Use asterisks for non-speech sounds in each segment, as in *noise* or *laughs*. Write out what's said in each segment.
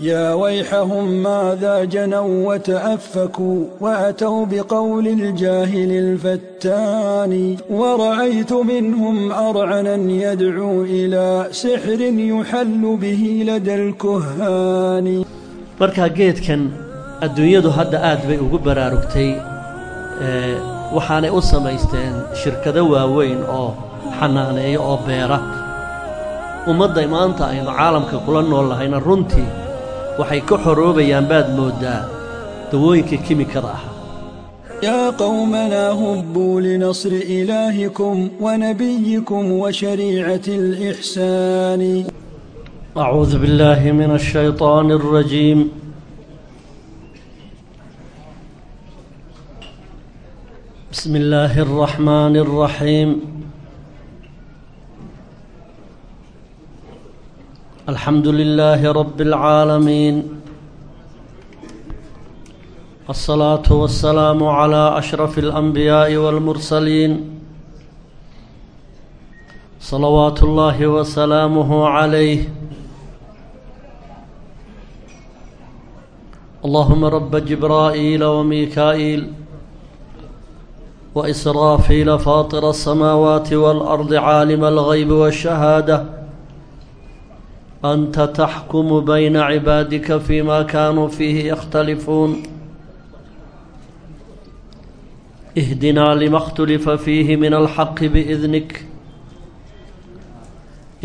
يا ويحهم ماذا جنوا وتأفكوا وأتوا بقول الجاهل الفتان ورأيت منهم أرعنا يدعو إلى سحر يحل به لدى الكهان markaa geedkan adduunyadu hadda aad bay ugu baraarugtay waxaanay u samaysteen shirkado waaweyn oo xanaaneeya oo beera ummadda maanta aynu caalamka kula nool lahayna runtii waxay ka xoroobayaan baad mooddaa dawooyinka kimikada ah يا قومنا هبوا لنصر إلهكم ونبيكم وشريعة الإحسان أعوذ بالله من الشيطان الرجيم بسم الله الرحمن الرحيم الحمد لله رب العالمين الصلاة والسلام على أشرف الأنبياء والمرسلين صلوات الله وسلامه عليه اللهم رب جبرائيل وميكائيل وإسرافيل فاطر السماوات والأرض عالم الغيب والشهادة أنت تحكم بين عبادك فيما كانوا فيه يختلفون اهدنا لما اختلف فيه من الحق بإذنك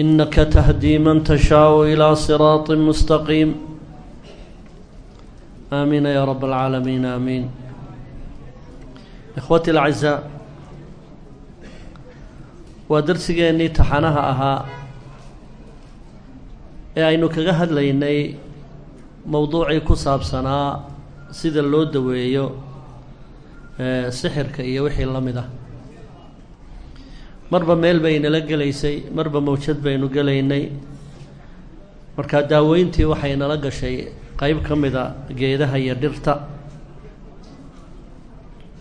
إنك تهدي من تشاء إلى صراط مستقيم آمين يا رب العالمين آمين ikhwatii alacisa waa darsigeennii taxanaha ahaa ee aynu kaga hadlaynay mowduucii ku saabsanaa sida loo daweeyo sixirka iyo wixii la mid ah. Marba meel bay baynala gelaysay marba mawjad baynu gelaynay. Markaa daaweyntii waxaynala gashay qayb ka mida geedaha iyo dhirta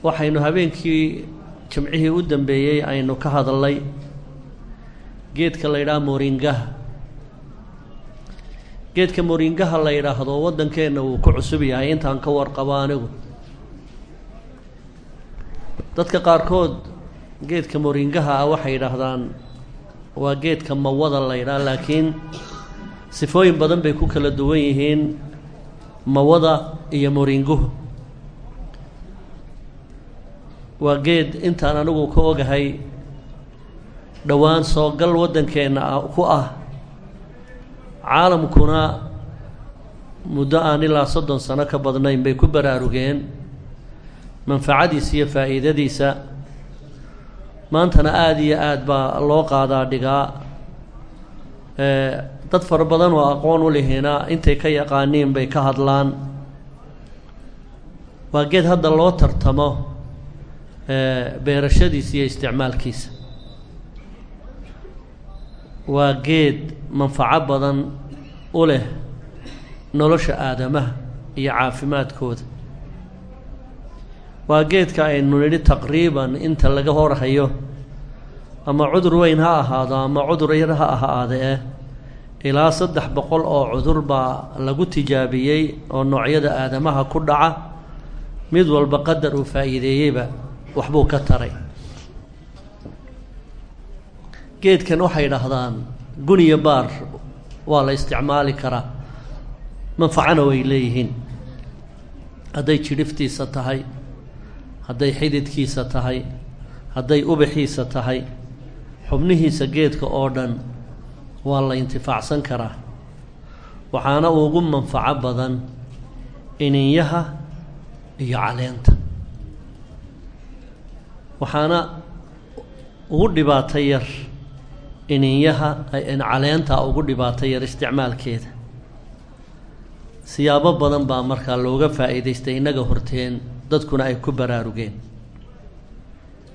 waxaynu habeenkii jimcihii u dambeeyey aynu ka hadalnay geedka la yidhaha moringaha. Geedka moringaha la yidhaahdo waddankeenna wuu ku cusub yahay intaan ka warqabo anigu. Dadka qaarkood geedka moringaha ah waxay yidhaahdaan waa geedka mawada la yidhaha laakiin sifooyin badan bay ku kala duwan yihiin mawada iyo moringuhu waa geed intaan anigu ka ogahay dhowaan soogal waddankeenna ah ku ah caalamkuna muddo aan ilaa soddon sano ka badnayn bay ku baraarugeen manfacadiisa iyo faa'iidadiisa. Maantana aada iyo aada baa loo qaadaa dhigaa. Dad fara badan oo aqoon u lihiina intay ka yaqaaniin bay ka hadlaan. Waa geed hadda loo tartamo beerashadiisa iyo isticmaalkiisa. Waa geed manfaco badan u leh nolosha aadamaha iyo caafimaadkooda. Waa geedka aynu nidhi taqriiban inta laga horhayo ama cudur weyn ha ahaado ama cudur yar ha ahaadee ilaa saddex boqol oo cudur baa lagu tijaabiyey oo noocyada aadamaha ku dhaca mid walba qadar uu faa'iideeyeyba waxbuu ka taray. Geedkan waxay dhahdaan guniya baar waa la isticmaali karaa. Manfacana way leeyihiin. Hadday jidhiftiisa tahay hadday xididkiisa tahay hadday ubaxiisa tahay xubnihiisa geedka oo dhan waa la intifaacsan karaa. Waxaana ugu manfaco badan ininyaha iyo caleenta waxaana ugu dhibaato yar ininyaha caleenta ugu dhibaato yar isticmaalkeeda. Siyaabo badan baa markaa looga faa'iidaystay innaga horteen dadkuna ay ku baraarugeen.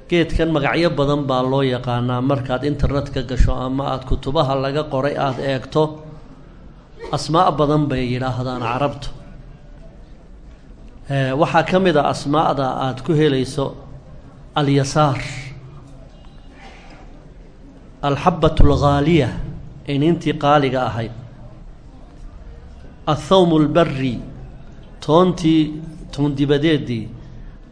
Geedkan magacyo badan baa loo yaqaanaa markaad internet-ka gasho ama aada kutubaha laga qoray aada eegto asmaa badan bay yidhaahdaan carabtu. Waxaa ka mid a asmaa'da aada ku helayso alyasaar alxabbatu alghaaliya iniintii qaaliga ahayd athawmu lbari toontii toondibadeedii.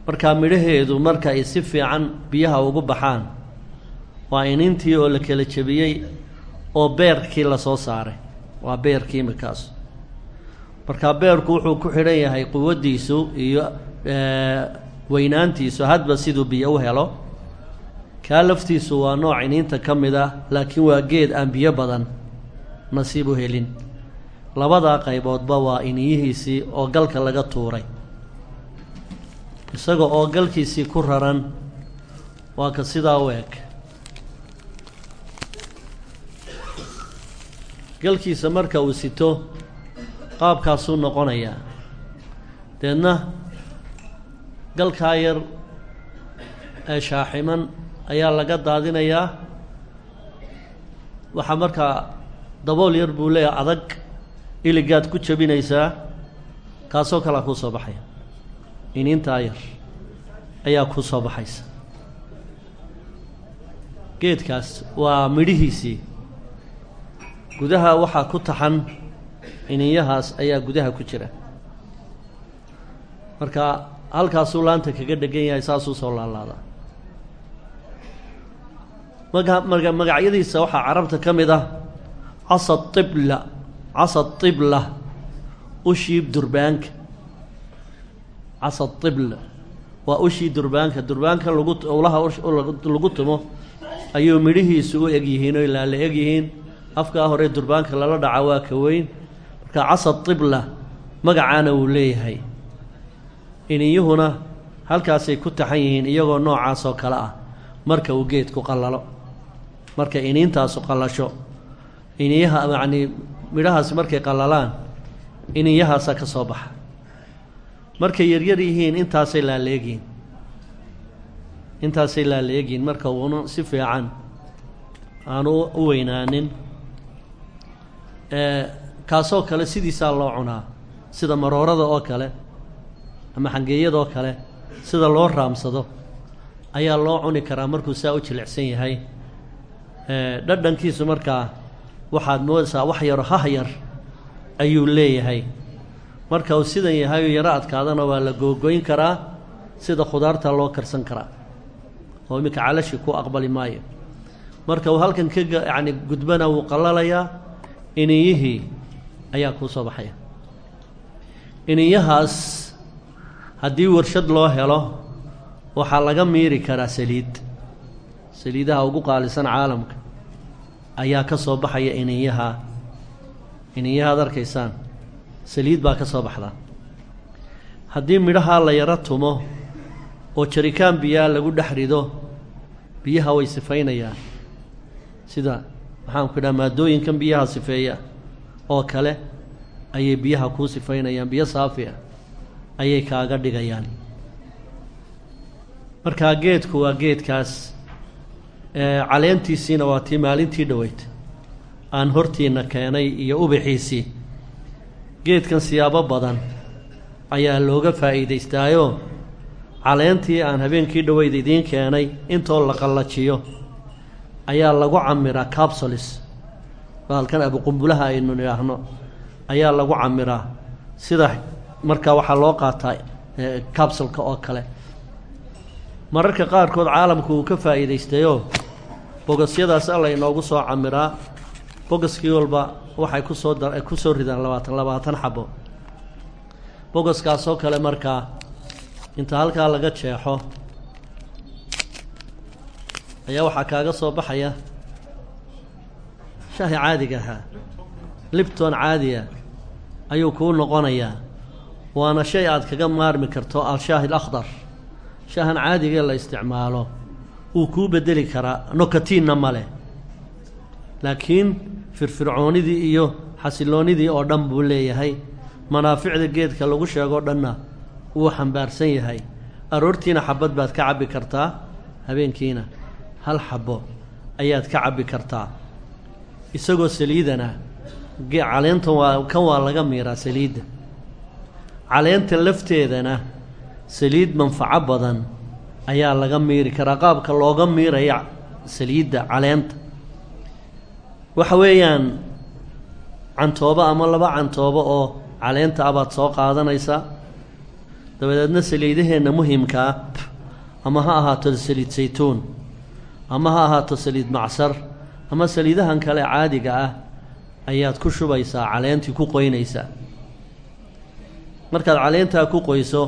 Markaa midhaheedu marka ay si fiican biyaha ugu baxaan waa iniintii oo la kala jebiyey oo beerkii la soo saaray. Waa beerkii imikaas markaa beerku wuxuu ku xidhan yahay quwaddiisu iyo weynaantiisu hadba siduu biyo u helo? Kaa laftiisu waa nooc iniinta ka mid ah laakiin waa geed aan biyo badan nasiib u helin. Labadaa qayboodba waa iniyihiisii oo galka laga tuuray. Isaga oo galkiisii ku raran waa ka sidaa u eg. Galkiisa marka uu sito qaabkaasuu noqonayaa. Deedna galkaa yar ee shaaximan ayaa laga daadinayaa. Waxaa markaa dabool yar buu leeyahay adag iligaad ku jabinaysaa kaasoo kalea kuu soo baxaya. Iniintaa yar ayaa kuu soo baxaysa. Geedkaas waa midhihiisii. Gudaha waxaa ku taxan iniinyahaas ayaa gudaha ku jira. Marka halkaasuu laanta kaga dhegan yahay saasuu soo laalaadaa maga maga magacyadiisa waxaa carabta ka mid ah casa tibla casa tibla ushii durbaanka. Casa tibla waa ushii durbaanka durbaanka lagu owlaha lagu tumo ayuu midhihiisu u eg yihiin oo ilaa la eg yihiin. Afkaa hore durbaanka lala dhaca waa ka weyn. Marka casa tibla magacaana wuu leeyahay iniyuhuna halkaasay ku taxan yihiin iyagoo noocaas oo kale ah. Marka uu geedku qallalo. Marka iniintaasu qallasho. Iniyaha yacnii midhahaasi markay qallalaan iniyahaasa ka soo baxa. Markay yaryar yihiin intaasay laaleegyihin intaasay laaleegyihin marka uuna si fiican aanu u weynaanin kaasoo kale sidiisaa loo cunaa. Sida maroorada oo kale ama xangeeyadoo kale sida loo raamsado ayaa loo cuni karaa markuu saa u jilicsan yahay. Dhadhankiisu markaa waxaad moodaysaa wax yaro hah yar ayuu leeyahay. Marka uu sidan yahay oo yaro adkaadana waa la googoyn karaa sida khudaarta loo karsan karaa oo iminka calashi ku aqbali maayo. Marka uu halkan ka yacni gudbana wuu qallalayaa iniyihii ayaa kuu soo baxaya. Iniyahaas haddii warshad loo helo waxaa laga miiri karaa saliid. Saliidaha ugu qaalisan caalamka ayaa ka soo baxaya iniyaha. Iniyahaad arkaysaan saliid baa ka soo baxdaa. Haddii midhahaa la yaro tumo oo jarikaan biyaa lagu dhex rido biyaha way sifaynayaan. Sida maxaanku idhaha maadooyinkan biyaha sifeeya oo kale ayay biyaha kuu sifaynayaan biyo saafi ah ayay kaaga dhigayaan. Markaa geedku waa geedkaas caleentiisiina waa tii maalintii dhoweyd aan hortiina keenay iyo ubaxiisii geedkan siyaabo badan ayaa looga faa'iidaystaayoo caleentii aan habeenkii dhoweyd idiin keenay intoo la qallajiyo ayaa lagu camiraa capsulis baalkan abuqumbulaha aynu nidhaahno ayaa lagu camiraa sida markaa waxaa loo qaataa capsulka oo kale. Mararka qaarkood caalamku uu ka faa'iidaystayoo bogosyadaas alla inoogu soo camiraa. Bogoskii walba waxay ku soo dar ku soo ridaan labaatan labaatan xabo bogoskaasoo kale markaa inta halkaa laga jeexo ayaa waxaa kaaga soo baxaya. Shaahi caadiga ahaa libton caadiya ayuu kuu noqonayaa waana shay aad kaga maarmi karto al-shaahi alakhdar. Shaahan caadigee la isticmaalo wuu kuu beddeli karaa nokatiinna ma leh. Laakiin firfircoonidii iyo xasilloonnidii oo dhan buu leeyahay. Manaaficda geedka lagu sheegoo dhanna wuu xambaarsan yahay. Aroortiina xabad baad ka cabbi kartaa habeenkiina hal xabbo ayaad ka cabbi kartaa. Isagoo saliidana caleentan waa kan waa laga miiraa saliidda caleenta lafteedana saliid manfaco badan ayaa laga miiri karaa qaabka looga miiraya saliidda caleenta. Waxa weeyaan cantoobo ama laba cantoobo oo caleenta ah baad soo qaadanaysaa dabadeedna saliidaheenna muhimka ah ama ha ahaato saliid saytuun ama ha ahaato saliid macsar ama saliidahan kale caadiga ah ayaad ku shubaysaa caleentii ku qoynaysaa markaad caleentaa ku qoyso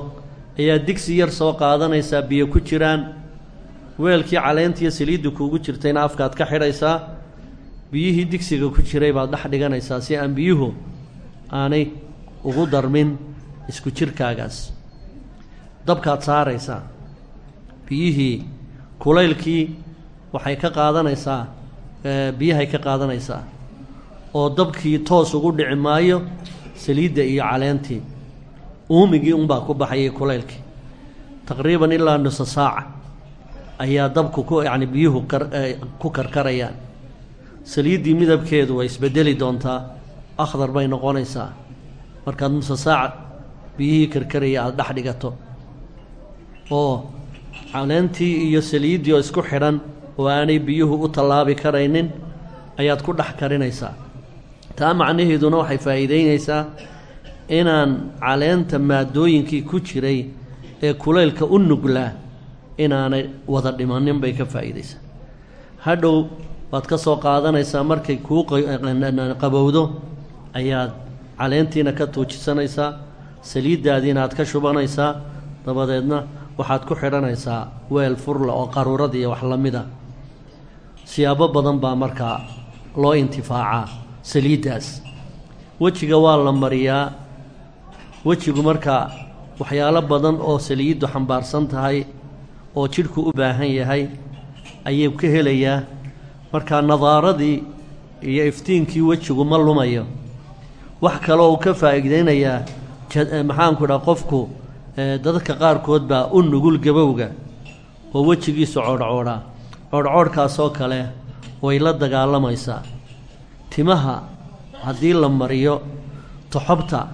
ayaa digsi yar soo qaadanaysaa biyo ku jiraan weelkii caleentiiyo saliidda kuugu jirtayna afkaad ka xidhaysaa biyihii digsiga ku jiray baad dhex dhiganaysaa si aan biyuhu aanay ugu darmin isku jirkaagaas. Dabkaad saaraysaa biyihii kulaylkii waxay ka qaadanaysaa biyahay ka qaadanaysaa oo dabkii toos ugu dhici maayo saliidda iyo caleentii uumigii unbaa ku baxayay kulaylkii. Taqriiban ilaa nusa saaca ayaa dabku ku yacni biyuhu kar ku karkarayaan. Saliiddii midabkeedu way isbedeli doontaa akhdar bay noqonaysaa. Markaad nusa saaca biyihii karkaraya aada dhex dhigato oo caleentii iyo saliiddii oo isku xidhan oo aanay biyuhu u tallaabi karaynin ayaad ku dhex karinaysaa. Taa macnaheeduna waxay faa'iideynaysaa inaan caleenta maadooyinkii ku jiray ee kulaylka u nuglaa inaanay wada dhimanin bay ka faa'iidaysaa. Hadhow waad ka soo qaadanaysaa markay kuu qabowdo ayaad caleentiina ka tuujisanaysaa saliiddaadiina aad ka shubanaysaa dabadeedna waxaad ku xidhanaysaa weel furla oo qaruurad iyo wax la mida. Siyaabo badan baa markaa loo intifaacaa saliiddaas wejiga waa la mariyaa wejigu markaa waxyaalo badan oo saliiddu xambaarsan tahay oo jidhku u baahan yahay ayuu ka helayaa. Markaa nadaaradii iyo iftiinkii wejigu ma lumayo. Wax kaloo uu ka faa'iideynayaa maxaanku dhaha qofku dadka qaarkood baa u nugul gabowga oo wejigiisu coodhcoodhaa coodhcoodhkaasoo kale way la dagaalamaysaa. Timaha haddii la mariyo toxobta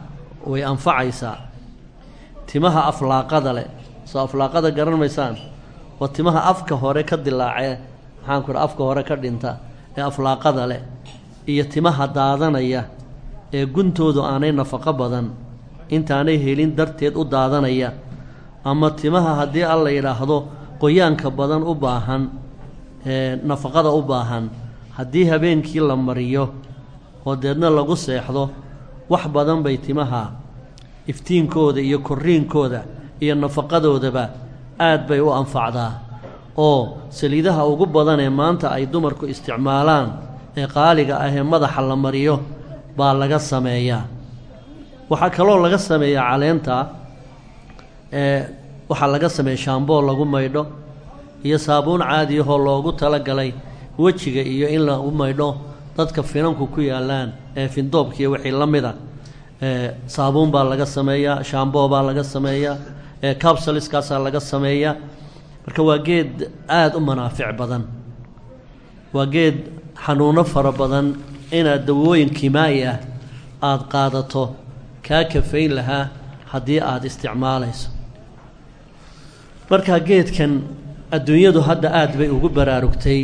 way anfacaysaa timaha aflaaqada leh. Soo aflaaqada garan maysaan waa timaha afka hore ka dilaacee maxaanku dhaha afka hore ka dhinta ee aflaaqada leh iyo timaha daadanaya ee guntoodu aanay nafaqo badan intaanay helin darteed u daadanaya ama timaha haddii alla yidhaahdo qoyaanka badan u baahan ee nafaqada u baahan haddii habeenkii la mariyo oo deedna lagu seexdo wax badan bay timaha. Iftiinkooda iyo korriinkooda iyo nafaqadoodaba aad bay u anfacdaa. Oo saliidaha ugu badan ee maanta ay dumarku isticmaalaan ee qaaliga ah ee madaxa la mariyo baa laga sameeyaa. Waxaa kaloo laga sameeyaa caleenta ee waxaa laga sameeya shaamboo lagu maydho iyo saabuun caadi ahoo loogu talagalay wejiga iyo in lagu maydho dadka finanku ku yaalaan ee findoobkiiyo wixii la mida saabuun baa laga sameeyaa shaamboo baa laga sameeyaa ee cabsaliskaasaa laga sameeyaa. Marka waa geed aada u manaafic badan. Waa geed xanuuno fara badan inaad dawooyin kimaa'i ah aada qaadato kaa kafayn lahaa haddii aada isticmaalayso. Markaa geedkan adduunyadu hadda aada bay ugu baraarugtay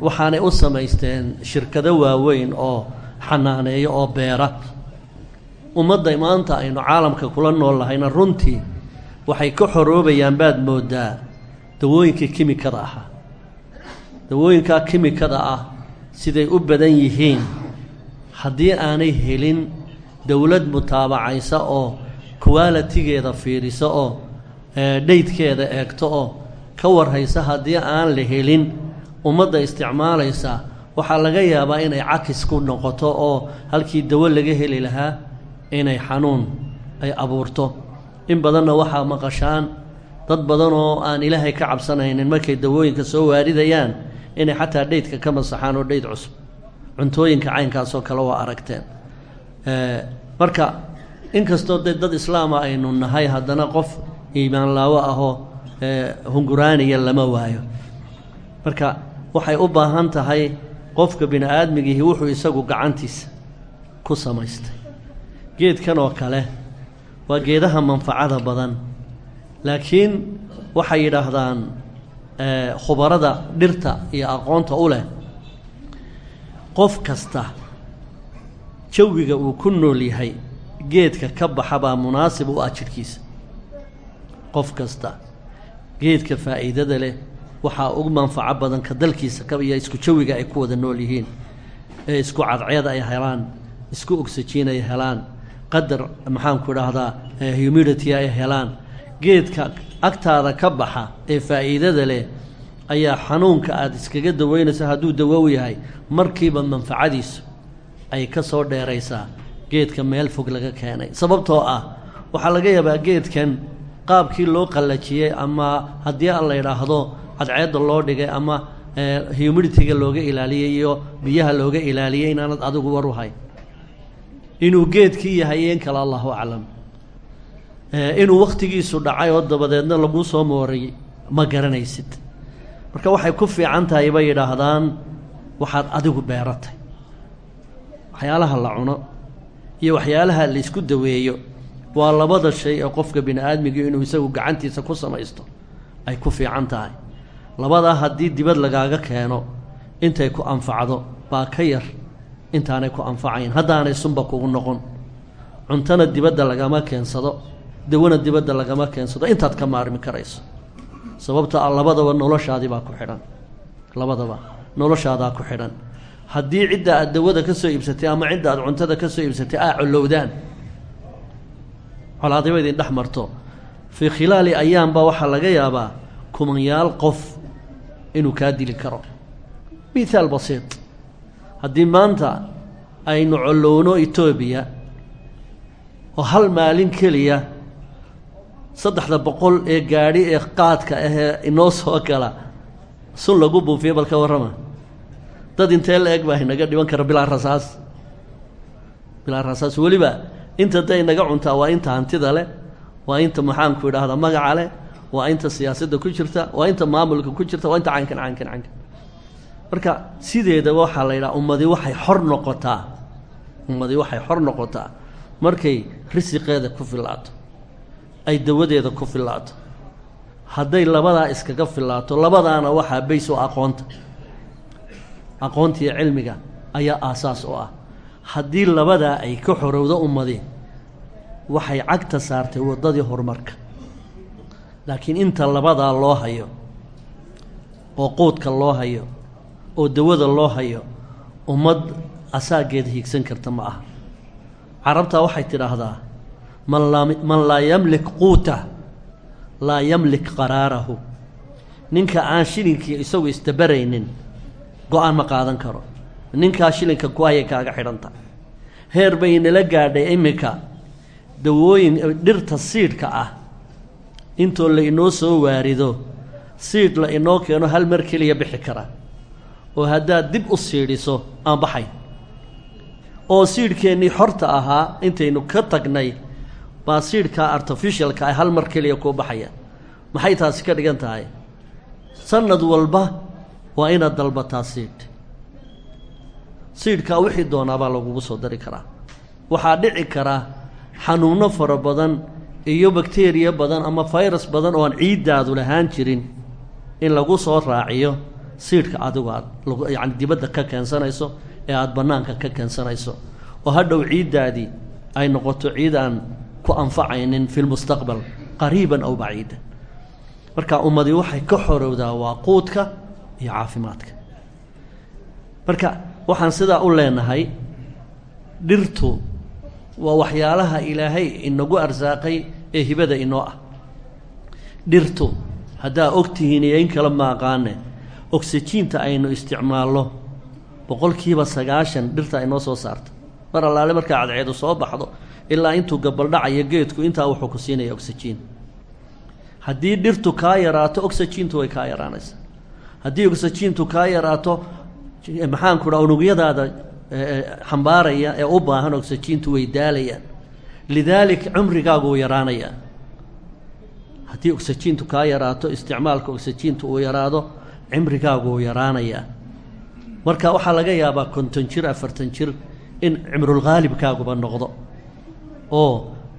waxaanay u samaysteen shirkado waaweyn oo xanaaneeyo oo beera. Ummadda maanta aynu caalamka kula nool lahayna runtii waxay ka xoroobayaan baad mooddaa dawooyinkii kimikada ahaa. Dawooyinkaa kimikada ah siday u badan yihiin haddii aanay helin dowlad mutaabacaysa oo kuwaalitigeeda fiirisa oo dhaydkeeda eegto oo ka warhaysa haddii aan la helin ummadda isticmaalaysa waxaa laga yaabaa inay cakis ku noqoto oo halkii dawo laga heli lahaa inay xanuun ay abuurto. In badanna waxaa maqashaan dad badan oo aan ilaahay ka cabsanaynin markay dawooyinka soo waaridayaan inay xataa dhaydka ka masaxaan oo dhayd cusub. Cuntooyinka caynkaasoo kale waa aragteen. Marka inkastoo de dad islaama aynu nahay haddana qof iimaan laawo ahoo hunguraaniya lama waayo. Marka waxay u baahan tahay qofka bini aadmigiihi wuxuu isagu gacantiisa ku samaystay. Geedkan oo kale waa geedaha manfacada badan. Laakiin waxay yidhaahdaan khubarada dhirta iyo aqoonta u leh qof kasta jawiga uu ku nool yahay geedka ka baxa baa munaasib u ah jidhkiisa. Qof kasta geedka faa'iidada leh waxaa ugu manfaco badan ka dalkiisa ka iyo isku jawiga ay ku wada nool yihiin ee isku cadceed ay helaan isku ogsajiin ay helaan qadar maxaanku idhaahdaa humidity ay helaan geedka agtaada ka baxa ee faa'iidada leh ayaa xanuunka aada iskaga daweynaysa hadduu dawow yahay markiiba manfacadiisu ay ka soo dheeraysaa geedka meel fog laga keenay. Sababtoo ah waxaa laga yaabaa geedkan qaabkii loo qallajiyey ama haddii aan la yidhaahdo cadceedda loo dhigay ama humiditiga looga ilaaliyey iyo biyaha looga ilaaliyey inaanad adigu war inuu geedkii yahay in kale allahu aclam. Inuu wakhtigiisu dhacay oo dabadeedna laguu soo mooray ma garanaysid. Marka waxay ku fiican tahay bay yidhaahdaan waxaad adigu beeratay. Waxyaalaha la cuno iyo waxyaalaha la isku daweeyo waa labada shay ee qofka bini aadmiga inuu isagu gacantiisa ku samaysto ay ku fiican tahay labadaa haddii dibad lagaaga keeno intay ku anfacdo baa ka yar intaanay ku anfacayn. Haddaanay sunba kugu noqon. Cuntana dibadda lagama keensado dawana dibadda lagama keensado intaad ka maarmi karayso. Sababta a labadaba noloshaadii baa ku xidhan. Labadaba noloshaadaa ku xidhan. Haddii cidda aad dawada ka soo iibsatay ama cidda aad cuntada ka soo iibsatay aa collowdaan colaadiba idin dhex marto. Fii khilaali ayaamba waxaa laga yaabaa kumanyaal qof inuu kaa dili karo. Mithaal basiit. Haddii maanta aynu collowno etoobiya oo hal maalin keliya saddexda boqol ee gaadhi ee qaadka ahee inoo soo gala sun lagu buufiyo bal ka warrama. Dad intee la eg baa inaga dhiban kara bilaa rasaas. Bilaa rasaas. Weliba inta da inaga cuntaa waa inta hantida leh waa inta maxaanku idhaahdaa magaca leh waa inta siyaasadda ku jirta waa inta maamulka ku jirta waa inta caynkan caynkan caynkan marka sideedaba waxaa la yidhaha ummadi waxay xor noqotaa. Ummadi waxay xor noqotaa. Markay risiqeeda ku fillaato ay dawadeeda ku fillaato hadday labadaa iskaga fillaato labadaana waxaa bays oo aqoonta aqoonta. Iyo cilmiga ayaa aasaas u ah. Haddii labadaa ay ka xorowdo ummadi waxay cagta saartay waddadii horumarka laakiin inta labadaa loo hayo oo quudka loo hayo oo dawada loo hayo ummad asaageeda hiigsan karta ma aha. Carabtaa waxay tidhaahdaa man laa man laa yamlik quuta laa yamlik qaraarahu. Ninka aan shilinkii isagu isdabaraynin go'aan ma qaadan karo. Ninkaa shilinka ku hayay kaaga xidhanta. Heer bay nala gaadhay iminka dawooyin dhirta siidhka ah intoo la inoo soo waarido siidh la inoo keeno hal mar keliya bixi kara. Oo haddaad dib u siidhiso aan baxayn oo siidhkeennii xorta ahaa intaynu ka tagnay baa siidhkaa artificialka ah hal mar keliya kuu baxaya. Maxay taasi ka dhigan tahay? Sanad walba waa inaad dalbataa siidh. Siidhkaa wixii doonaabaa lagugu soo dari karaa. Waxaa dhici kara xanuunno fara badan iyo bakteriya badan ama fayrus badan oo aan ciiddaadu lahaan jirin in lagu soo raaciyo siidhka adigu aad yacani dibadda ka keensanayso ee aada bannaanka ka keensanayso. Oo hadhow ciiddaadii ay noqoto ciid aan ku anfacaynin fi lmustaqbal qariiban aw baciidan marka ummadi waxay ka xorowdaa waa quudka iyo caafimaadka. Marka waxaan sidaa u leenahay dhirtu waa waxyaalaha ilaahay inagu arsaaqay ee hibada inoo ah. Dhirtu haddaa og tihiin iyo in kale maaqaane oksijiinta aynu isticmaalno. Boqolkiiba sagaashan dhirta inoo soo saarta mar allaale markaa cadceedu soo baxdo ilaa intuu gabaldhacayo geedku intaa wuxuu ku siinaya oksijiin. Haddii dhirtu kaa yaraato oksijiintu way kaa yaraanaysaa haddii oksijiintu kaa yaraato maxaanku dhaa unugyadaada xambaaraya ee u baahan oksijiintu way daalayaan lidaalik cumrigaagu uu yaraanayaa haddii oksijiintu kaa yaraato isticmaalka oksijiintu uu yaraado cimrigaagu uu yaraanayaa marka waxaa laga yaabaa konton jir afartan jir in cimrulkhaalibkaaguba noqdo oo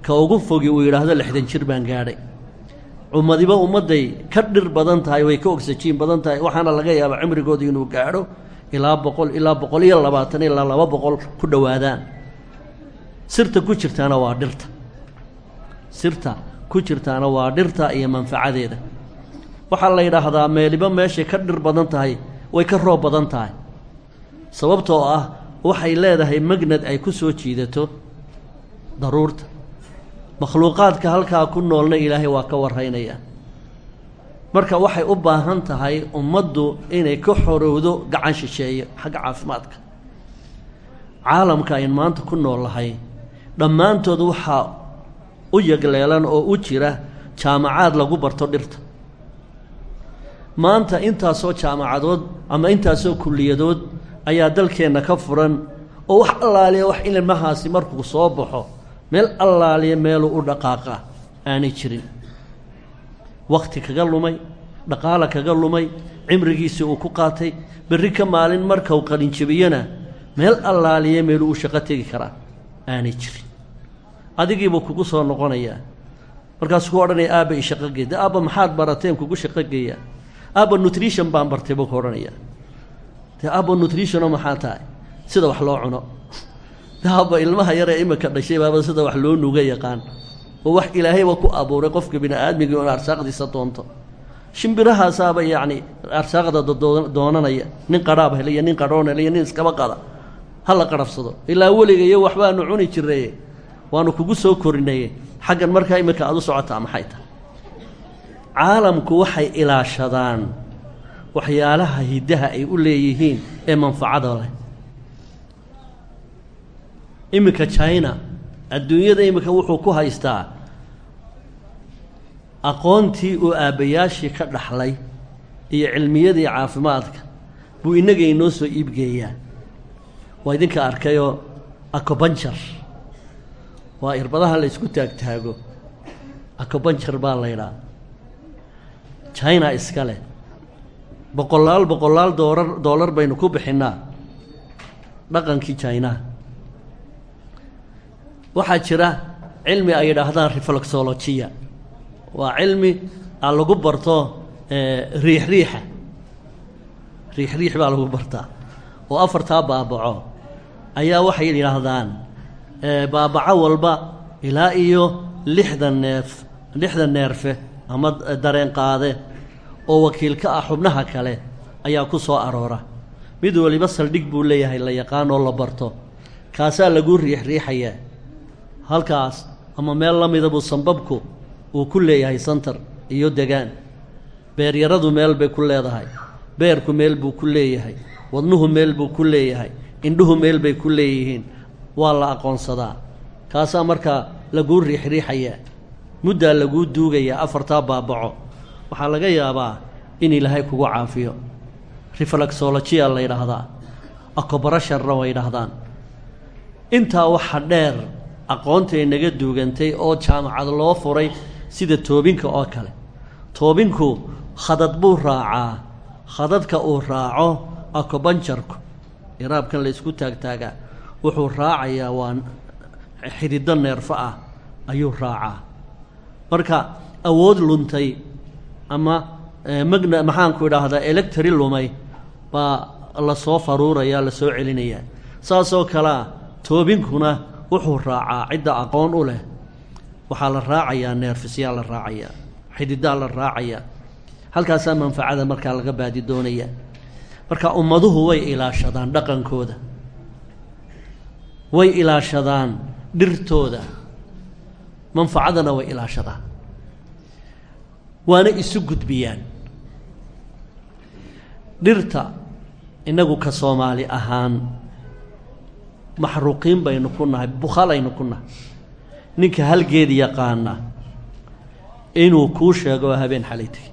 ka ugu fogi uu yidhaahdo lixdan jir baan gaadhay ummadiba ummadday ka dhir badan tahay way ka ogsajiin badan tahay waxaana laga yaabaa cimrigooda inuu gaadho ilaa boqol ilaa boqol iyo labaatan ilaa laba boqol ku dhowaadaan sirta ku jirtaana waa dhirta. Sirta ku jirtaana waa dhirta iyo manfacadeeda. Waxaa la yidhaahdaa meeliba meeshay ka dhir badan tahay way ka roob badan tahay. Sababtoo ah waxay leedahay magnad ay ku soo jiidato daruurta. Makhluuqaadka halkaa ku noolna ilaahay waa ka warraynaya marka waxay u baahan tahay ummaddu inay ka xorowdo gacan shisheeyo xagga caafimaadka. Caalamka ayn maanta ku noolahay dhammaantood waxaa u yagleelan oo u jira jaamacaad lagu barto dhirta. Maanta intaasoo jaamacadood ama intaasoo kulliyadood ayaa dalkeenna ka furan oo wax allaaliya wax ilmahaasi markuu soo baxo meel allaaliya meeluu u dhaqaaqa aanay jirin. Wakhti kaga lumay dhaqaala kaga lumay cimrigiisii uu ku qaatay berri ka maalin markau qalinjabiyona meel allaaliya meeluu u shaqo tegi karaa aanay jirin. Adigiibuu kugu soo noqonayaa markaasuu ku odhanaya aabba i shaqo gee de aabba maxaad barateen kugu shaqo geeyaa aabba nutrition baan bartay buu ku odhanayaa dee aabba nutritionoo maxaa tahay? Sida wax loo cuno. De *laughs* aabba ilmaha yaree imika dhashay baaba sida wax loo nuga yaqaan. Oo wax ilaahayba ku abuuray qofka bini aadmigii oon arsaaqdiisa doonto. Shimbirahaasaaba yacni arsaaqda doonanaya. Nin qadhaab helaya nin qadhoon helaya nin iskaba qada ha la qadhabsado ilaa weliga iyo waxbaanu cuni jirnaye waanu kugu soo korinaye. Xaggan markaa iminka aad u socotaa maxay tahay? Caalamku waxay ilaashadaan waxyaalaha hiddaha ay u leeyihiin ee manfacada leh. Iminka china adduunyada iminka wuxuu ku haystaa aqoontii uu aabbayaashii ka dhaxlay iyo cilmiyadii caafimaadka buu innaga inoo soo iibgeeyaa waa idinka arkayoo acobanjar waa irbadaha la ysku taagtaago. Acobanjar baa laydhaa china iska leh. Boqolaal boqolaal doorar doolar baynu ku bixinnaa dhaqankii china. Waxaa jira cilmi ay yidhaahdaan reflexologiya waa cilmi aa lagu barto riixriixa riixriix baa lagu bartaa. Oo afartaa baabaco ayaa waxay yidhaahdaan baabaco walba ilaa iyo lixdan neef lixdan neerfe ama dareen qaade oo wakiil ka ah xubnaha kale ayaa ku soo aroora. Mid waliba saldhig buu leeyahay la yaqaan oo la barto. Kaasaa lagu riixriixayaa halkaas ama meel la mida buu sambabku uu ku leeyahay santar iyo degaan. Beeryaradu meel bay ku leedahay beerku meel buu ku leeyahay wadnuhu meel buu ku leeyahay indhuhu meel bay ku leeyihiin. Waa la aqoonsadaa. Kaasaa markaa laguu riixriixayaa muddaa laguu duugayaa afartaa baabaco waxaa laga yaabaa in ilaahay kugu caafiyo. Reflexologiya la yidhaahdaa. Acobarasharna way yidhaahdaan. Intaa waxa dheer aqoontay naga duugantay oo jaamacad loo furay sida toobinka oo kale. Toobinku khadad buu raacaa khadadka uu raaco acobanjarku iraabkan la ysku taagtaagaa wuxuu raacayaa waa xididdo neerfo ah ayuu raacaa. Marka awood luntay ama magna maxaanku idhaahdaa electri lumay baa la soo faruurayaa la soo celinayaa saasoo kalea toobinkuna wuxuu raacaa cidda aqoon u leh. Waxaa la raacayaa neerfisyaa la raacayaa xididaa la raacayaa. Halkaasaa manfacada markaa laga baadi doonaya marka ummaduhu way ilaashadaan dhaqankooda. Way ilaashadaan dhirtooda. Manfacadana way ilaashadaan. Waana isu gudbiyaan. Dhirta innagu ka soomaali ahaan maxruuqiin baynu ku nahay bukhalaynu ku nahay. Ninka halgeed yaqaana inuu kuu sheego habeen xalay tegi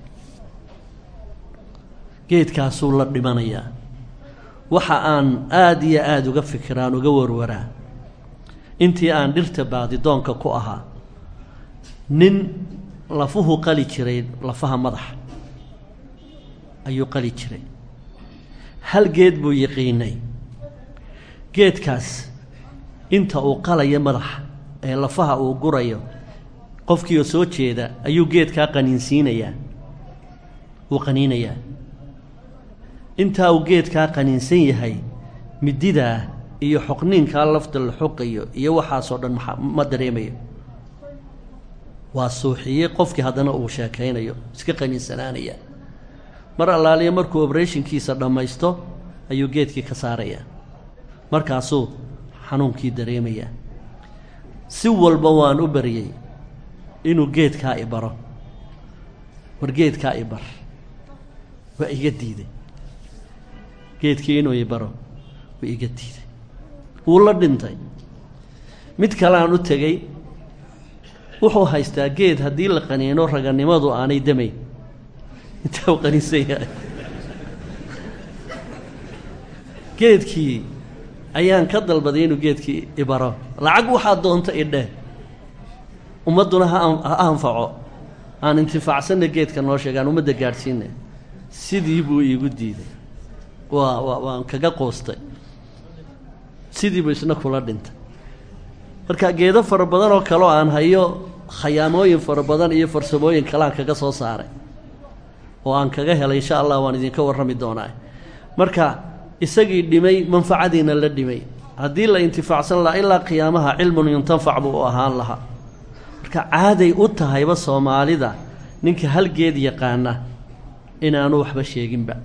geedkaasuu la dhimanayaa. Waxa aan aada iyo aada uga fikiraan uga warwaraa. Intii aan dhirta baadidoonka ku ahaa nin lafuhu qali jiray lafaha madaxa ayuu qali jiray. Hal geed buu yiqiinay geedkaas inta uu qalayo madaxa ee lafaha uu gurayo qofkiioo soo jeeda ayuu geedkaa qaniinsiinayaa. Wuu qaniinayaa intaa uu geedkaa qaniinsan yahay mididaa iyo xoqniinkaa lafta la xoqayo iyo waxaasoo dhan ma dareemayo. Waa suuxiye qofkii haddana uu sheekaynayo iska qaniinsanaanaya. Mar allaaliya markuu obrethonkiisa dhammaysto ayuu geedkii ka saarayaa markaasuu xanuunkii dareemayaa si walba waan u baryey inuu geedkaa i baro. War geedkaa i bar waa iga diiday geedkii inuu i baro waa iga diiday. Wuu la dhintay. Mid kale aan u tegey wuxuu haystaa geed haddii la qaniino raganimadu aanay damayn. Intaa u qaniinsan yahay. Geedkii ayaan ka dalbaday inuu geedkii ibaro lacag waxaa doonta idheh ummadduna ha anfaco. Aan intifaacsanna geedka noo sheegaan ummadda gaadhsiina sidii buu iigu diiday waa waa waan kaga qoostay. Sidii buu isna kula dhintay. Marka geedo fara badan oo kaleo aan hayo khayaamooyin fara badan iyo farsamooyin kaleaan kaga soo saaray oo aan kaga helay insha allah waan idinka warrami doonaa. Marka isagii dhimay manfacadiina la dhimay. Haddii la intifaacsan lahaa ilaa qiyaamaha cilmun yuntafac buu u ahaan lahaa. Marka caaday u tahayba soomaalida ninka hal geed yaqaana inaanu waxba sheeginba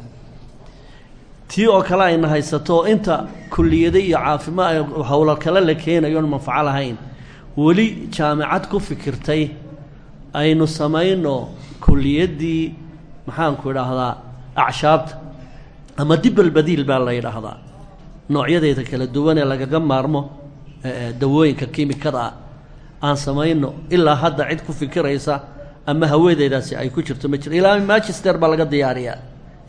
tii oo kale ayna haysato inta kulliyada iyo caafimaad howlo kale la keenayoon manfaco lahayn. Weli jaamacad ku fikirtay aynu samayno kuliyaddii maxaanku idhaahdaa acshaabta ama dibal badiil baa la yidhaahdaa. Noocyadeeda kala duwan ee lagaga maarmo dawooyinka kimikada ah aan samayno ilaa hadda cid ku fikiraysa ama haweedeydaasi ay ku jirto ma jiro ilaa manchester baa laga diyaariyaa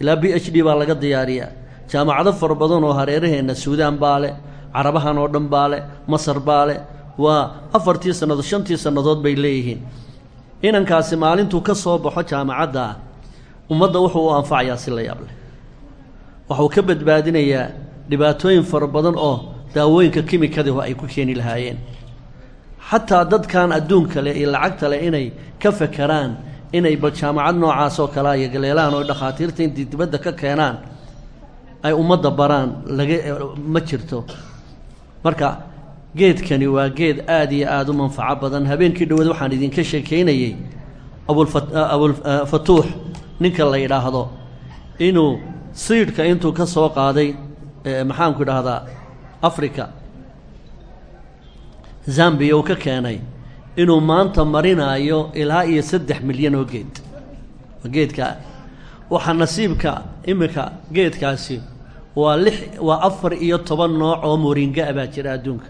ilaa b h d baa laga diyaariyaa jaamacado fara badan oo hareeraheenna suudaan baa le carabahan oo dhan baa le masar baa le waa afartii sannadood shantii sannadood bay leeyihiin. Inankaasi maalintuu ka soo baxo jaamacadda ummadda wuxuu u anfacayaa si la yaab leh waxuu ka badbaadinayaa dhibaatooyin fara badan oo daawooyinka kimikadiihu ay ku keeni lahaayeen. Xataa dadkan adduunka leh iyo lacagta leh inay ka fakeraan inay bal jaamacad noocaas oo kalea iyo galeelahan oo dhakhaatiirta intay dibadda ka keenaan ay ummadda baraan laga ma jirto. Marka geedkani waa geed aada iyo aada u manfaco badan. Habeenkii dhawaed waxaan idinka sheekeynayey abulfa abulfatuux ninka la yidhaahdo inuu siidhka intuu ka soo qaaday maxaanku idhaahdaa africa zambiya uu ka keenay inuu maanta marinaayo ilaa iyo saddex milyan oo geed. Geedka waxaa nasiibka iminka geedkaasi waa lix waa afar iyo toban nooc oo moringa a baa jira adduunka.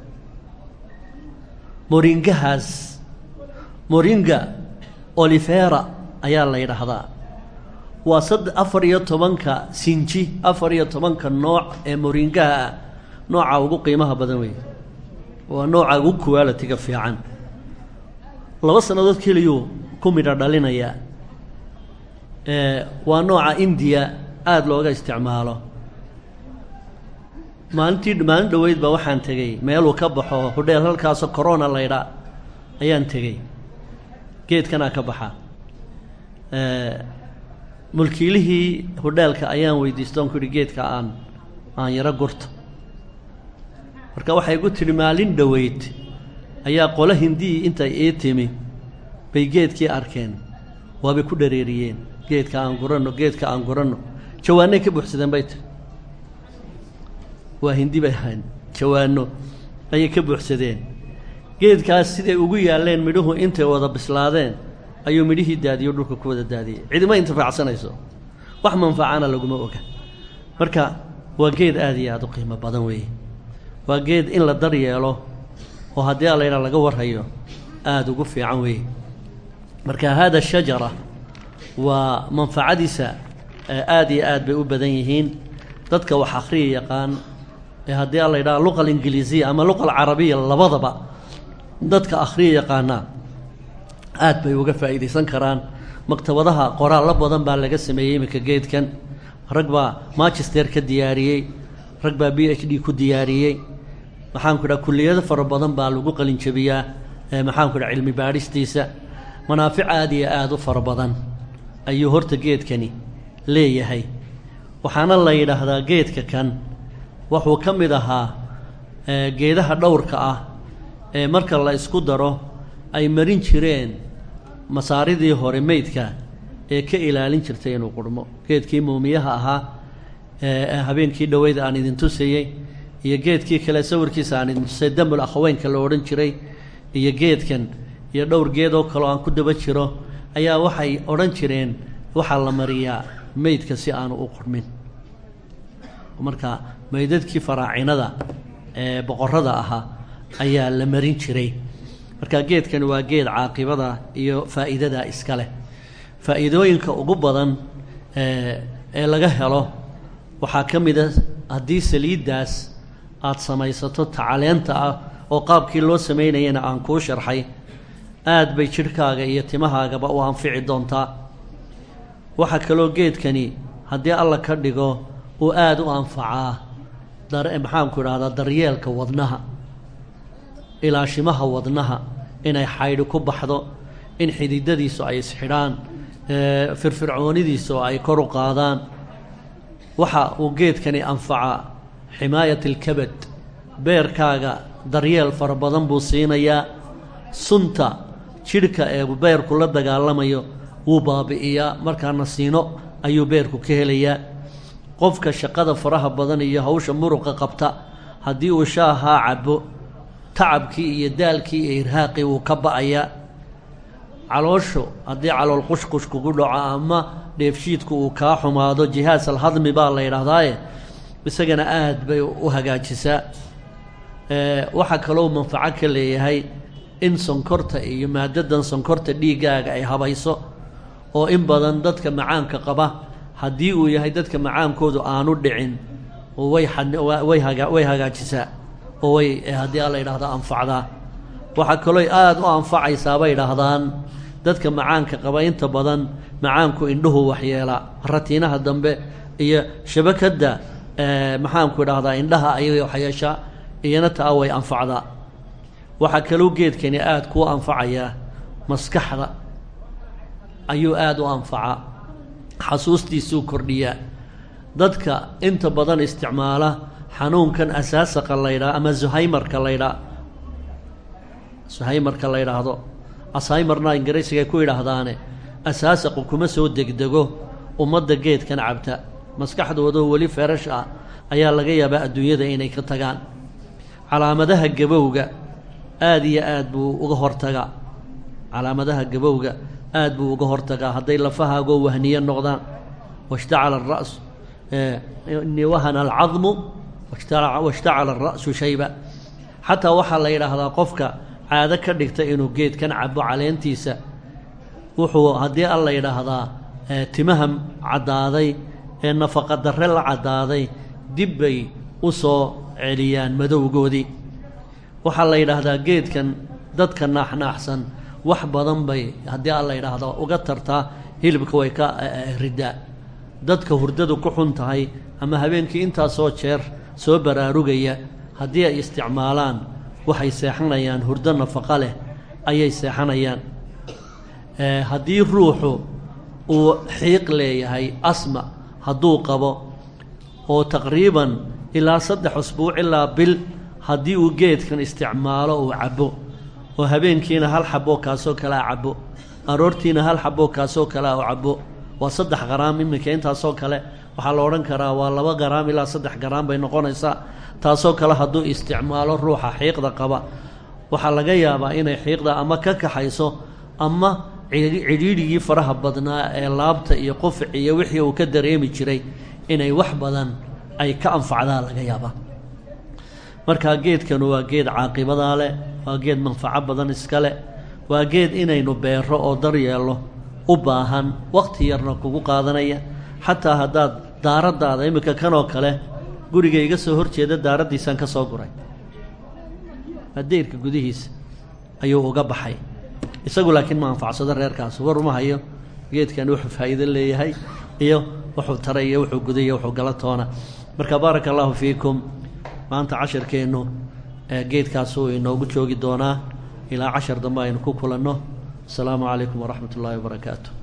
Moringahaas moringa olivera ayaa la yidhaahdaa. Waa sad afar iyo tobanka sinji afar iyo tobanka nooc ee moringaha ah nooca ugu qiimaha badan weeye. Waa nooca ugu kuwaalitiga fiican. Laba sannadood keliyuu ku midho dhalinayaa. Waa nooca indiya aada looga isticmaalo maalintii maalin dhoweyd baa waxaan tegey. Meeluu ka baxo hudheel halkaasoo corona laydhaa ayaan tegey. Geedkanaa ka baxa. Mulkiilihii hudheelka ayaan weydiistoon ku yidhi geedka aan aan yaro gurto. Marka waxay gu tidhi maalin dhoweyd ayaa qolo hindii intay ii timi. Bay geedkii arkeen. Waabay ku dhareeriyeen geedka aan guranno geedka aan guranno. Jawaanay ka buuxsadeen bay tiri waa hindi bay ahayn jawaano ayay ka buuxsadeen. Geedkaas siday ugu yaalleen midhuhu intay wada bislaadeen ayuu midhihii daadiyo dhulka ku wada daadiyey. Cidima intifaacsanayso wax manfacana laguma oga. Marka waa geed aada iyo aada u qiimo badan weeye. Waa geed in la daryeelo oo haddii alaydha laga warhayo aada ugu fiican weeye. Marka haada shajara waa manfacadiisa aada iyo aad bay u badan yihiin. Dadka wax akhriya yaqaan ee haddii a la ydhaha luqa alingiliisiya ama luqa alcarabiya labadaba dadka akhriya yaqaanaa aad bay uga faa'iidaysan karaan. Maktabadaha qoraallo badan baa laga sameeyey iminka geedkan. Rag baa manchester ka diyaariyey rag baa b h d ku diyaariyey. Maxaanku idhaha kulliyado fara badan baa lagu qalinjabiyaa maxaanku idhaha cilmi baadhistiisa manaafic aada iyo aada u fara badan ayuu horta geedkani leeyahay. Waxaana la yidhaahdaa geedka kan wuxuu ka mid ahaa geedaha dhowrka ah ee marka la isku daro ay marin jireen masaaridii hore meydka ee ka ilaalin jirtay inuu qurhmo geedkii muumiyaha ahaa ee habeenkii dhoweyda aan idin tusayey iyo geedkii kale sawirkiisa aan idin tusay damul akhaweynka la odhan jiray iyo geedkan iyo dhowr geed oo kaleo aan ku daba jiro ayaa waxay odhan jireen waxaa la mariyaa meydka si aanu u qurhmin marka meydadkii faraacinada ee boqorada ahaa ayaa la marin jiray. Marka geedkani waa geed caaqibada iyo faa'iidada iska leh. Faa'iidooyinka ugu badan ee laga helo waxaa ka mid a haddii saliiddaas aada samaysato tacaleenta ah oo qaabkii loo samaynayana aan kuu sharxay aad bay jidhkaaga iyo timahaagaba u anfici doontaa. Waxaa kaloo geedkani haddii alla ka dhigo uu aada u anfacaa maxaanku idhahdaa daryeelka wadnaha ilaashimaha wadnaha inay xaydhi ku baxdo in xididadiisu ay isxidhaan firfircoonidiisu ay kor u qaadaan. Waxa uu geedkani anfacaa ximaayat alkabad beerkaaga daryeel fara badan buu siinayaa. Sunta jidhka ee beerku la dagaalamayo wuu baabi'iyaa. Markaa nasiino ayuu beerku ka helayaa qofka shaqada faraha badan iyo hawsha muruqa qabta haddii uu shaahaa cabo tacabkii iyo daalkii iyo irhaaqii wuu ka ba'ayaa calooshu haddii calool qushqush kugu dhaco ama dheefshiidku uu kaa xumaado jihaas alhadmi baa la yidhaahdaaye isagana aad bay u hagaajisaa. Waxaa kaloo manfaco ka leeyahay in sonkorta iyo maadadan sonkorta dhiiggaaga ay habayso oo in badan dadka macaanka qaba haddii uu yahay dadka macaankoodu aanu dhicin way way haga way hagaajisaa oo way haddii a la yidhahdo anfacdaa. Waxaa kalooy aada u anfacaysaa bay idhaahdaan dadka macaanka qaba inta badan macaanku indhuhu waxyeelaa ratiinaha dambe iyo shabakadda maxaanku idhahdaa indhaha ayay waxyeeshaa iyana taa way anfacdaa. Waxaa kaloo geedkani aada kuu anfacayaa maskaxda ayuu aada u anfacaa xasuustiisuu kordhiyaa dadka inta badan isticmaala xanuunkan asaasaqa la ydhaha ama zuhaymarka la ydhaa zuhaymarka la yidhaahdo ashaymarna ingiriisigay ku yidhaahdaane asaasaqu kuma soo degdego ummadda geedkan cabta. Maskaxdoodoo weli feerash ah ayaa laga yaabaa adduunyada inay ka tagaan. Calaamadaha gabowga aada iyo aad buu uga hortagaa. Calaamadaha gabowga aad buu uga hortagaa. Hadday lafahaagoo wahniye noqdaan. Washtacala ara's ini wahana alcadmu washtacala ara'su shayba. Xataa waxaa la yidhaahdaa qofka caado ka dhigta inuu geedkan cabo caleentiisa wuxuu haddii alla yidhaahdaa timaha caddaaday ee nafaqa darre la caddaaday dib bay u soo celiyaan madowgoodii. Waxaa la yidhaahdaa geedkan dadka naaxnaaxsan wax badan bay haddii alla yidhaahdo uga tartaa hilibka way ka riddaa dadka hurdadu ku xun tahay ama habeenkii intaasoo jeer soo baraarugaya haddii ay isticmaalaan waxay seexanayaan hurdo nafaqo leh ayay seexanayaan. Haddii ruuxu uu xiiq leeyahay asma hadduu qabo oo taqriiban ilaa saddex usbuuc ilaa bil haddii uu geedkan isticmaalo uu cabbo oo habeenkiina hal xaboo kaasoo kalea cabbo aroortiina hal xaboo kaasoo kalea u cabbo waa saddex garaam iminka intaasoo kale waxaa la odhan karaa waa laba garaam ilaa saddex garaam bay noqonaysaa taasoo kale hadduu isticmaalo ruuxa xiiqda qaba. Waxaa laga yaabaa inay xiiqda ama ka kaxayso ama cidhiidhigii faraha badnaa ee laabta iyo qufic iyo wixii uu ka dareemi jiray inay wax badan ay ka anfacdaa laga yaabaa. Markaa geedkanu waa geed caaqibadaa leh waa geed manfaco badan iska leh waa geed inaynu beero oo daryeelno u baahan wakhti yarna kugu qaadanaya. Xataa haddaad daaraddaada iminka kanoo kale guriga iga soo hor jeeda daaraddiisaan ka soo guray. Adeyrka gudihiisa ayuu uga baxay. Isagu laakiin ma anfacsado reerkaas. War uma hayo. Geedkan wuxuu faa'iido leeyahay iyo wuxuu taray iyo wuxuu guday iyo wuxuu gala toona. Marka baaraka allaahu fiikum. Maanta casharkeennu geedkaasuu inoogu joogi doonaa ilaa cashar dambe aynu ku kulanno. Asalaamu calaykum waraxmat ullaahi